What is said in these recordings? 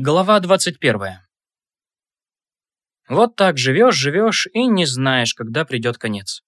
Глава 21. Вот так живешь, живешь и не знаешь, когда придет конец.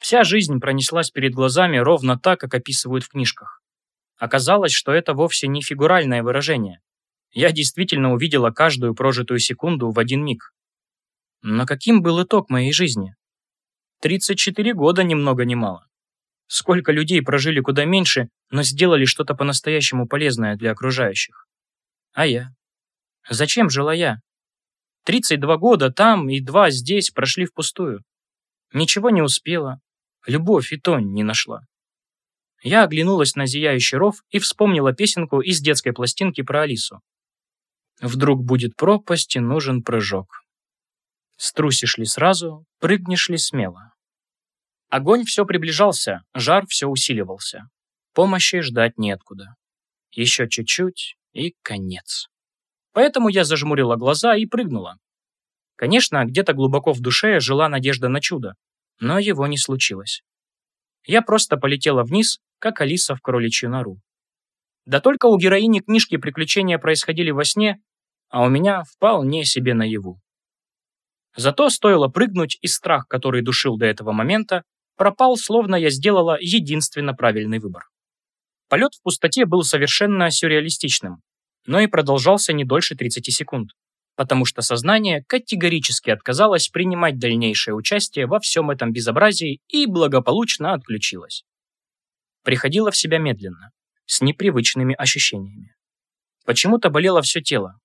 Вся жизнь пронеслась перед глазами ровно так, как описывают в книжках. Оказалось, что это вовсе не фигуральное выражение. Я действительно увидела каждую прожитую секунду в один миг. Но каким был итог моей жизни? 34 года ни много ни мало. Сколько людей прожили куда меньше, но сделали что-то по-настоящему полезное для окружающих. А я? Зачем жила я? 32 года там и два здесь прошли впустую. Ничего не успела. Любовь и то не нашла. Я оглянулась на зияющий ров и вспомнила песенку из детской пластинки про Алису. «Вдруг будет пропасть и нужен прыжок. Струсишь ли сразу, прыгнешь ли смело». Огонь все приближался, жар все усиливался. Помощи ждать неоткуда. Еще чуть-чуть и конец. Поэтому я зажмурила глаза и прыгнула. Конечно, где-то глубоко в душе жила надежда на чудо, но его не случилось. Я просто полетела вниз, как Алиса в кроличью нору. Да только у героини книжки приключения происходили во сне, а у меня вполне себе наяву. Зато стоило прыгнуть, и страх, который душил до этого момента, пропал, словно я сделала единственно правильный выбор. Полет в пустоте был совершенно сюрреалистичным но и продолжался не дольше 30 секунд, потому что сознание категорически отказалось принимать дальнейшее участие во всем этом безобразии и благополучно отключилось. Приходило в себя медленно, с непривычными ощущениями. Почему-то болело все тело.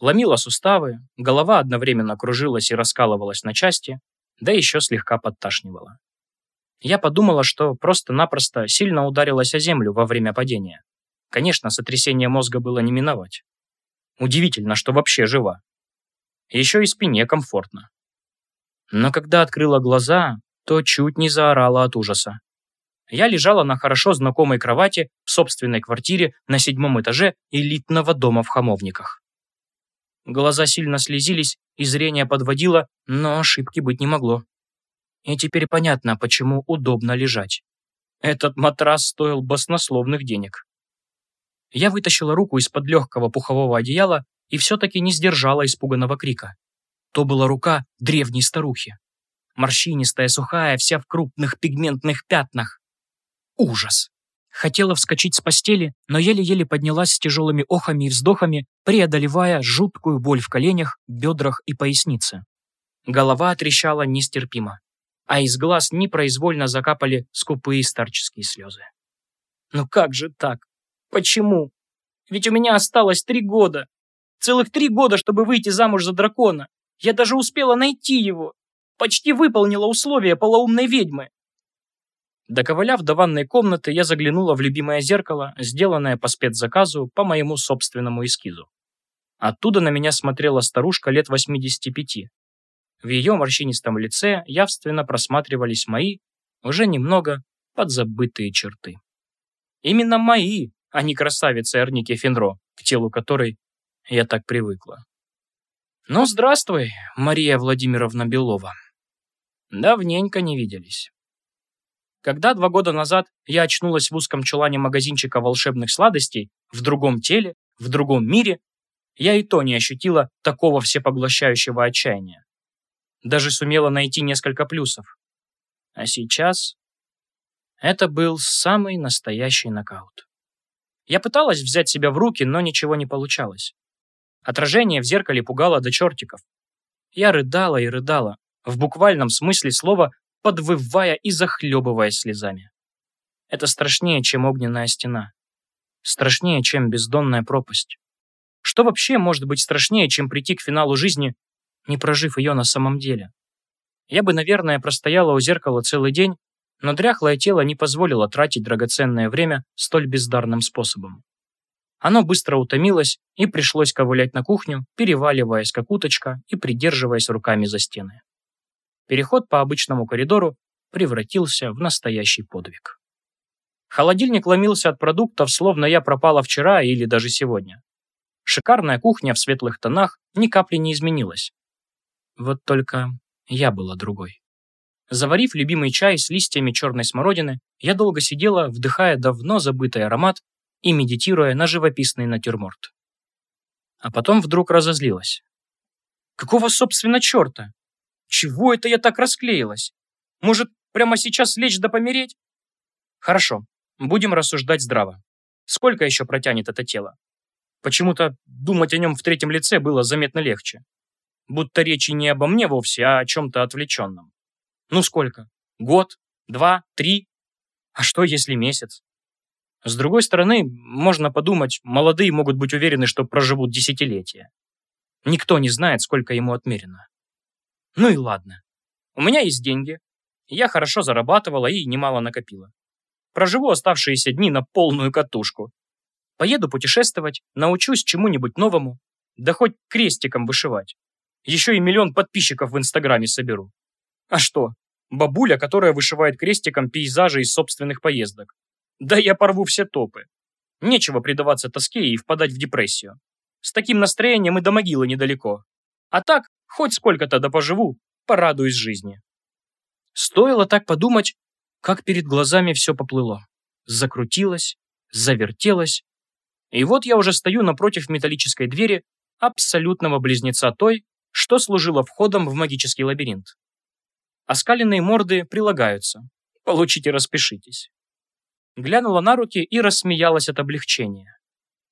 Ломило суставы, голова одновременно кружилась и раскалывалась на части, да еще слегка подташнивала. Я подумала, что просто-напросто сильно ударилась о землю во время падения. Конечно, сотрясение мозга было не миновать. Удивительно, что вообще жива. Еще и спине комфортно. Но когда открыла глаза, то чуть не заорала от ужаса. Я лежала на хорошо знакомой кровати в собственной квартире на седьмом этаже элитного дома в Хамовниках. Глаза сильно слезились, и зрение подводило, но ошибки быть не могло. И теперь понятно, почему удобно лежать. Этот матрас стоил баснословных денег. Я вытащила руку из-под легкого пухового одеяла и все-таки не сдержала испуганного крика. То была рука древней старухи. Морщинистая, сухая, вся в крупных пигментных пятнах. Ужас! Хотела вскочить с постели, но еле-еле поднялась с тяжелыми охами и вздохами, преодолевая жуткую боль в коленях, бедрах и пояснице. Голова трещала нестерпимо, а из глаз непроизвольно закапали скупые старческие слезы. Ну как же так? Почему? Ведь у меня осталось три года. Целых три года, чтобы выйти замуж за дракона. Я даже успела найти его. Почти выполнила условия полоумной ведьмы. Доковыляв до ванной комнаты, я заглянула в любимое зеркало, сделанное по спецзаказу по моему собственному эскизу. Оттуда на меня смотрела старушка лет 85. В ее морщинистом лице явственно просматривались мои, уже немного подзабытые черты. Именно мои, а не красавица Эрники Фенро, к телу которой я так привыкла. Ну, здравствуй, Мария Владимировна Белова. Давненько не виделись. Когда два года назад я очнулась в узком чулане магазинчика волшебных сладостей, в другом теле, в другом мире, я и то не ощутила такого всепоглощающего отчаяния. Даже сумела найти несколько плюсов. А сейчас это был самый настоящий нокаут. Я пыталась взять себя в руки, но ничего не получалось. Отражение в зеркале пугало до чертиков. Я рыдала и рыдала, в буквальном смысле слова подвывая и захлебываясь слезами. Это страшнее, чем огненная стена. Страшнее, чем бездонная пропасть. Что вообще может быть страшнее, чем прийти к финалу жизни, не прожив ее на самом деле? Я бы, наверное, простояла у зеркала целый день но дряхлое тело не позволило тратить драгоценное время столь бездарным способом. Оно быстро утомилось и пришлось ковылять на кухню, переваливаясь как уточка и придерживаясь руками за стены. Переход по обычному коридору превратился в настоящий подвиг. Холодильник ломился от продуктов, словно я пропала вчера или даже сегодня. Шикарная кухня в светлых тонах ни капли не изменилась. Вот только я была другой. Заварив любимый чай с листьями черной смородины, я долго сидела, вдыхая давно забытый аромат и медитируя на живописный натюрморт. А потом вдруг разозлилась. Какого, собственно, черта? Чего это я так расклеилась? Может, прямо сейчас лечь да помереть? Хорошо, будем рассуждать здраво. Сколько еще протянет это тело? Почему-то думать о нем в третьем лице было заметно легче. Будто речи не обо мне вовсе, а о чем-то отвлеченном. Ну сколько? Год? Два? Три? А что, если месяц? С другой стороны, можно подумать, молодые могут быть уверены, что проживут десятилетия. Никто не знает, сколько ему отмерено. Ну и ладно. У меня есть деньги. Я хорошо зарабатывала и немало накопила. Проживу оставшиеся дни на полную катушку. Поеду путешествовать, научусь чему-нибудь новому, да хоть крестиком вышивать. Еще и миллион подписчиков в Инстаграме соберу. А что? Бабуля, которая вышивает крестиком пейзажи из собственных поездок. Да я порву все топы. Нечего предаваться тоске и впадать в депрессию. С таким настроением и до могилы недалеко. А так, хоть сколько-то да поживу, порадуюсь жизни. Стоило так подумать, как перед глазами все поплыло. Закрутилось, завертелось. И вот я уже стою напротив металлической двери абсолютного близнеца той, что служило входом в магический лабиринт. Оскаленные морды прилагаются. Получите, распишитесь глянула на руки и рассмеялась от облегчения.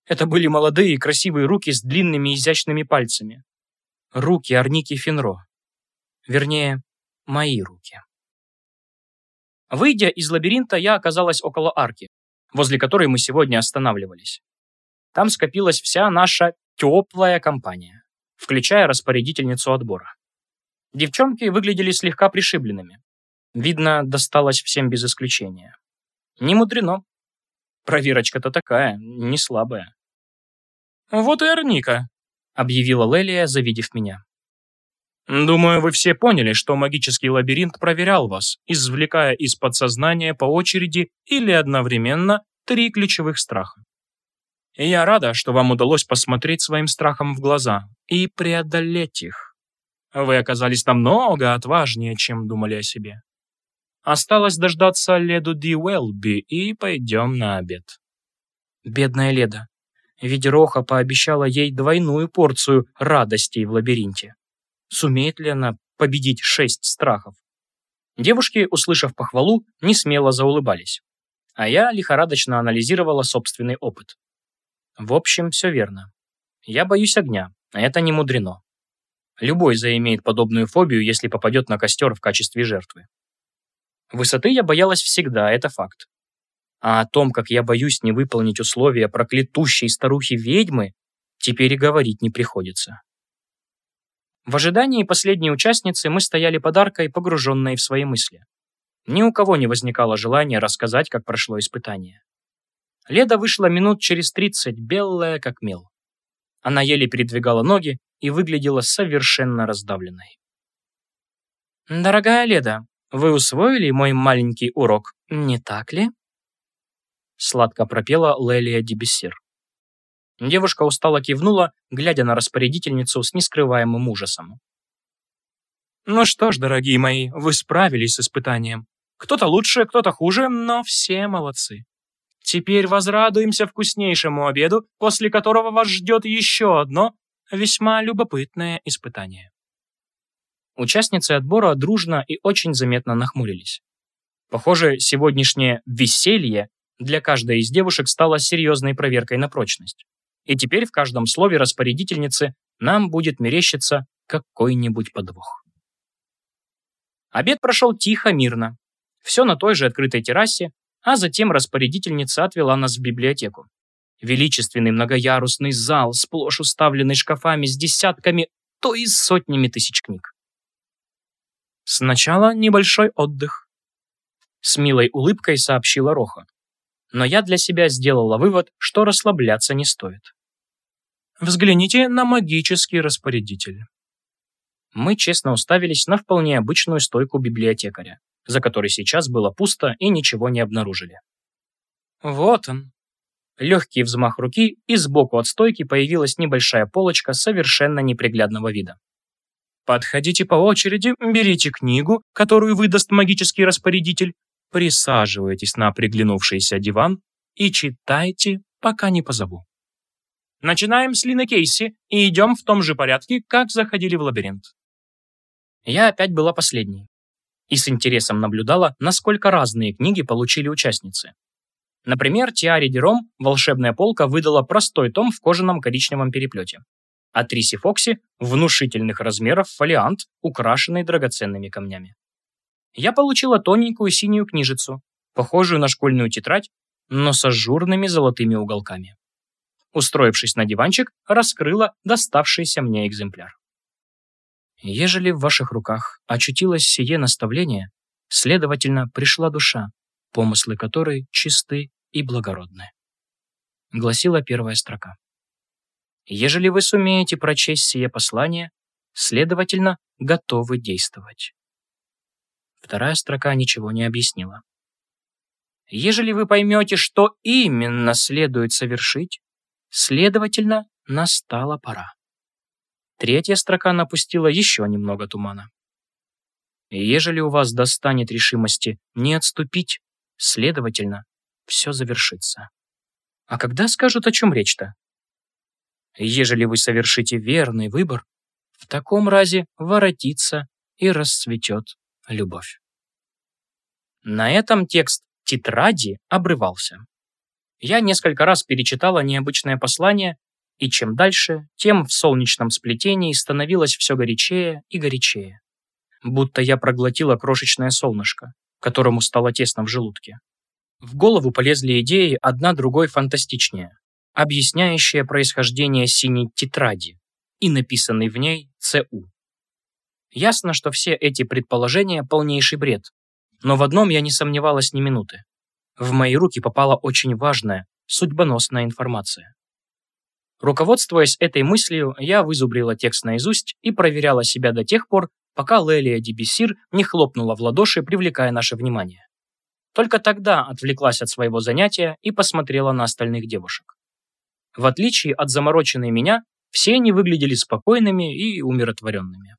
Это были молодые и красивые руки с длинными изящными пальцами. Руки Арники Финро. Вернее, мои руки. Выйдя из лабиринта, я оказалась около арки, возле которой мы сегодня останавливались. Там скопилась вся наша теплая компания, включая распорядительницу отбора. Девчонки выглядели слегка пришибленными. Видно, досталось всем без исключения. Не мудрено. Проверочка-то такая, не слабая. «Вот и Арника», — объявила Лелия, завидев меня. «Думаю, вы все поняли, что магический лабиринт проверял вас, извлекая из подсознания по очереди или одновременно три ключевых страха. Я рада, что вам удалось посмотреть своим страхам в глаза и преодолеть их. Вы оказались намного отважнее, чем думали о себе. Осталось дождаться Леду Ди Уэлби и пойдем на обед. Бедная Леда. Ведь Роха пообещала ей двойную порцию радостей в лабиринте. Сумеет ли она победить шесть страхов? Девушки, услышав похвалу, не смело заулыбались. А я лихорадочно анализировала собственный опыт. В общем, все верно. Я боюсь огня, а это не мудрено. Любой заимеет подобную фобию, если попадет на костер в качестве жертвы. Высоты я боялась всегда, это факт. А о том, как я боюсь не выполнить условия проклятущей старухи-ведьмы, теперь и говорить не приходится. В ожидании последней участницы мы стояли под аркой, погруженные в свои мысли. Ни у кого не возникало желания рассказать, как прошло испытание. Леда вышла минут через тридцать, белая как мел. Она еле передвигала ноги и выглядела совершенно раздавленной. «Дорогая Леда, вы усвоили мой маленький урок, не так ли?» Сладко пропела Лелия Дебессир. Девушка устало кивнула, глядя на распорядительницу с нескрываемым ужасом. «Ну что ж, дорогие мои, вы справились с испытанием. Кто-то лучше, кто-то хуже, но все молодцы. Теперь возрадуемся вкуснейшему обеду, после которого вас ждет еще одно весьма любопытное испытание. Участницы отбора дружно и очень заметно нахмурились. Похоже, сегодняшнее «веселье» для каждой из девушек стало серьезной проверкой на прочность. И теперь в каждом слове распорядительницы нам будет мерещиться какой-нибудь подвох. Обед прошел тихо, мирно. Все на той же открытой террасе, а затем распорядительница отвела нас в библиотеку. Величественный многоярусный зал, сплошь уставленный шкафами с десятками, то и сотнями тысяч книг. Сначала небольшой отдых. С милой улыбкой сообщила Роха. Но я для себя сделала вывод, что расслабляться не стоит. Взгляните на магический распорядитель. Мы честно уставились на вполне обычную стойку библиотекаря, за которой сейчас было пусто и ничего не обнаружили. Вот он. Легкий взмах руки, и сбоку от стойки появилась небольшая полочка совершенно неприглядного вида. Подходите по очереди, берите книгу, которую выдаст магический распорядитель, присаживайтесь на приглянувшийся диван и читайте, пока не позову. Начинаем с Лины Кейси и идем в том же порядке, как заходили в лабиринт. Я опять была последней. И с интересом наблюдала, насколько разные книги получили участницы. Например, Тиаре Дером «Волшебная полка» выдала простой том в кожаном коричневом переплете. А Триси Фокси – внушительных размеров фолиант, украшенный драгоценными камнями. Я получила тоненькую синюю книжицу, похожую на школьную тетрадь, но с ажурными золотыми уголками. Устроившись на диванчик, раскрыла доставшийся мне экземпляр. Ежели в ваших руках очутилось сие наставление, следовательно, пришла душа, помыслы которой чисты и благородны. Гласила первая строка. Ежели вы сумеете прочесть сие послание, следовательно, готовы действовать. Вторая строка ничего не объяснила. Ежели вы поймете, что именно следует совершить, следовательно, настала пора. Третья строка напустила еще немного тумана. Ежели у вас достанет решимости не отступить, следовательно, все завершится. А когда скажут, о чем речь-то? Ежели вы совершите верный выбор, в таком разе воротится и расцветет любовь. На этом текст тетради обрывался. Я несколько раз перечитала необычное послание, и чем дальше, тем в солнечном сплетении становилось все горячее и горячее. Будто я проглотила крошечное солнышко, которому стало тесно в желудке. В голову полезли идеи одна другой фантастичнее, объясняющая происхождение синей тетради и написанной в ней ЦУ. Ясно, что все эти предположения – полнейший бред. Но в одном я не сомневалась ни минуты. В мои руки попала очень важная, судьбоносная информация. Руководствуясь этой мыслью, я вызубрила текст наизусть и проверяла себя до тех пор, пока Лелия Дебисир не хлопнула в ладоши, привлекая наше внимание. Только тогда отвлеклась от своего занятия и посмотрела на остальных девушек. В отличие от замороченной меня, все они выглядели спокойными и умиротворенными.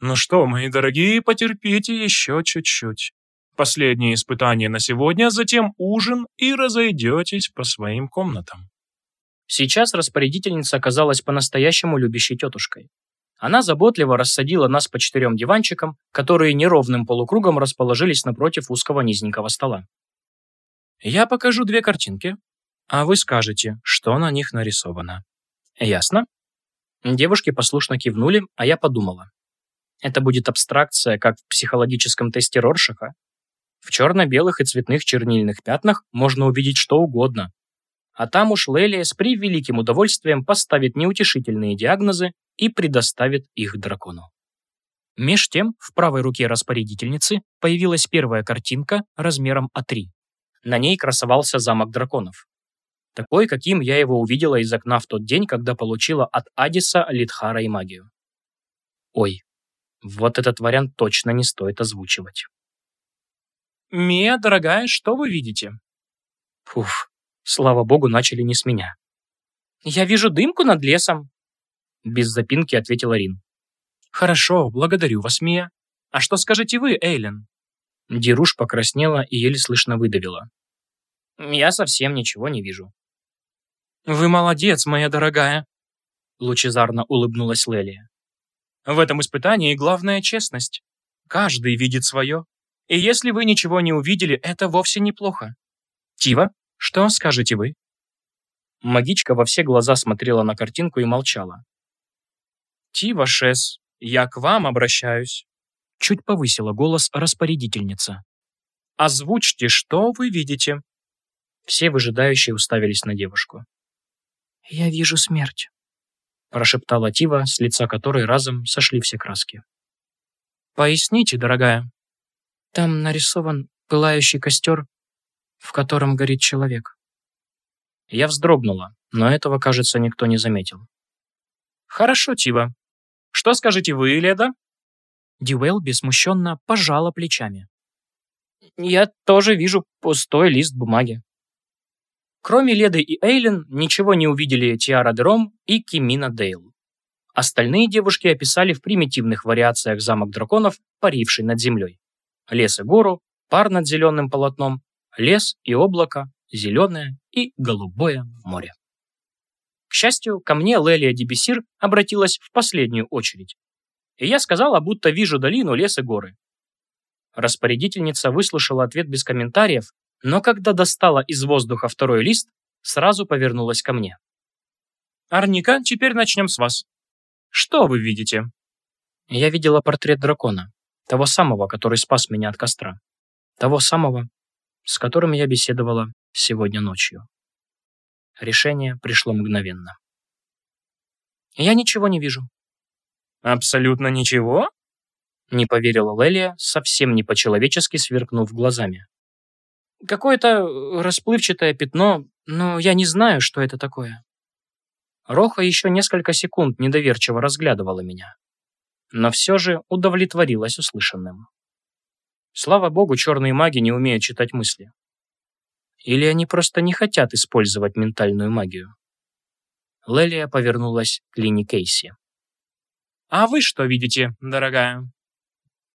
Ну что, мои дорогие, потерпите еще чуть-чуть. Последнее испытание на сегодня, затем ужин и разойдетесь по своим комнатам. Сейчас распорядительница оказалась по-настоящему любящей тетушкой. Она заботливо рассадила нас по четырем диванчикам, которые неровным полукругом расположились напротив узкого низенького стола. Я покажу две картинки, а вы скажете, что на них нарисовано. Ясно? Девушки послушно кивнули, а я подумала. Это будет абстракция, как в психологическом тесте Роршаха. В черно-белых и цветных чернильных пятнах можно увидеть что угодно. А там уж Лелия с превеликим удовольствием поставит неутешительные диагнозы и предоставит их дракону. Меж тем, в правой руке распорядительницы появилась первая картинка размером А3. На ней красовался замок драконов. Такой, каким я его увидела из окна в тот день, когда получила от Адиса Литхара и магию. Ой, вот этот вариант точно не стоит озвучивать. «Мия, дорогая, что вы видите?» Фуф, слава богу, начали не с меня. «Я вижу дымку над лесом», — без запинки ответила Рин. «Хорошо, благодарю вас, Мия. А что скажете вы, Эйлен?» Дируш покраснела и еле слышно выдавила. «Я совсем ничего не вижу». «Вы молодец, моя дорогая», — лучезарно улыбнулась Лелия. В этом испытании главная честность. Каждый видит свое. И если вы ничего не увидели, это вовсе неплохо. Тива, что скажете вы? Магичка во все глаза смотрела на картинку и молчала. Тива Шес, я к вам обращаюсь. Чуть повысила голос распорядительница. Озвучьте, что вы видите. Все выжидающие уставились на девушку. «Я вижу смерть», прошептала Тива, с лица которой разом сошли все краски. «Поясните, дорогая». «Там нарисован пылающий костер, в котором горит человек». Я вздрогнула, но этого, кажется, никто не заметил. «Хорошо, Тива. Что скажете вы, Леда?» Дюэлл бессмущенно пожала плечами. «Я тоже вижу пустой лист бумаги». Кроме Леды и Эйлен, ничего не увидели Тиара Дром и Кимина Дейл. Остальные девушки описали в примитивных вариациях замок драконов, паривший над землей. Лес и гору, пар над зеленым полотном, лес и облако, зеленое и голубое море. К счастью, ко мне Лелия Дебесир обратилась в последнюю очередь. И я сказала, будто вижу долину, лес и горы. Распорядительница выслушала ответ без комментариев, но когда достала из воздуха второй лист, сразу повернулась ко мне. Арника, теперь начнем с вас. Что вы видите? Я видела портрет дракона, того самого, который спас меня от костра. Того самого, с которым я беседовала сегодня ночью. Решение пришло мгновенно. Я ничего не вижу. Абсолютно ничего? Не поверила Лелия, совсем не по-человечески сверкнув глазами. Какое-то расплывчатое пятно, но я не знаю, что это такое. Роха еще несколько секунд недоверчиво разглядывала меня. Но все же удовлетворилась услышанным. Слава богу, черные маги не умеют читать мысли. Или они просто не хотят использовать ментальную магию? Лелия повернулась к Лине Кейси. «А вы что видите, дорогая?»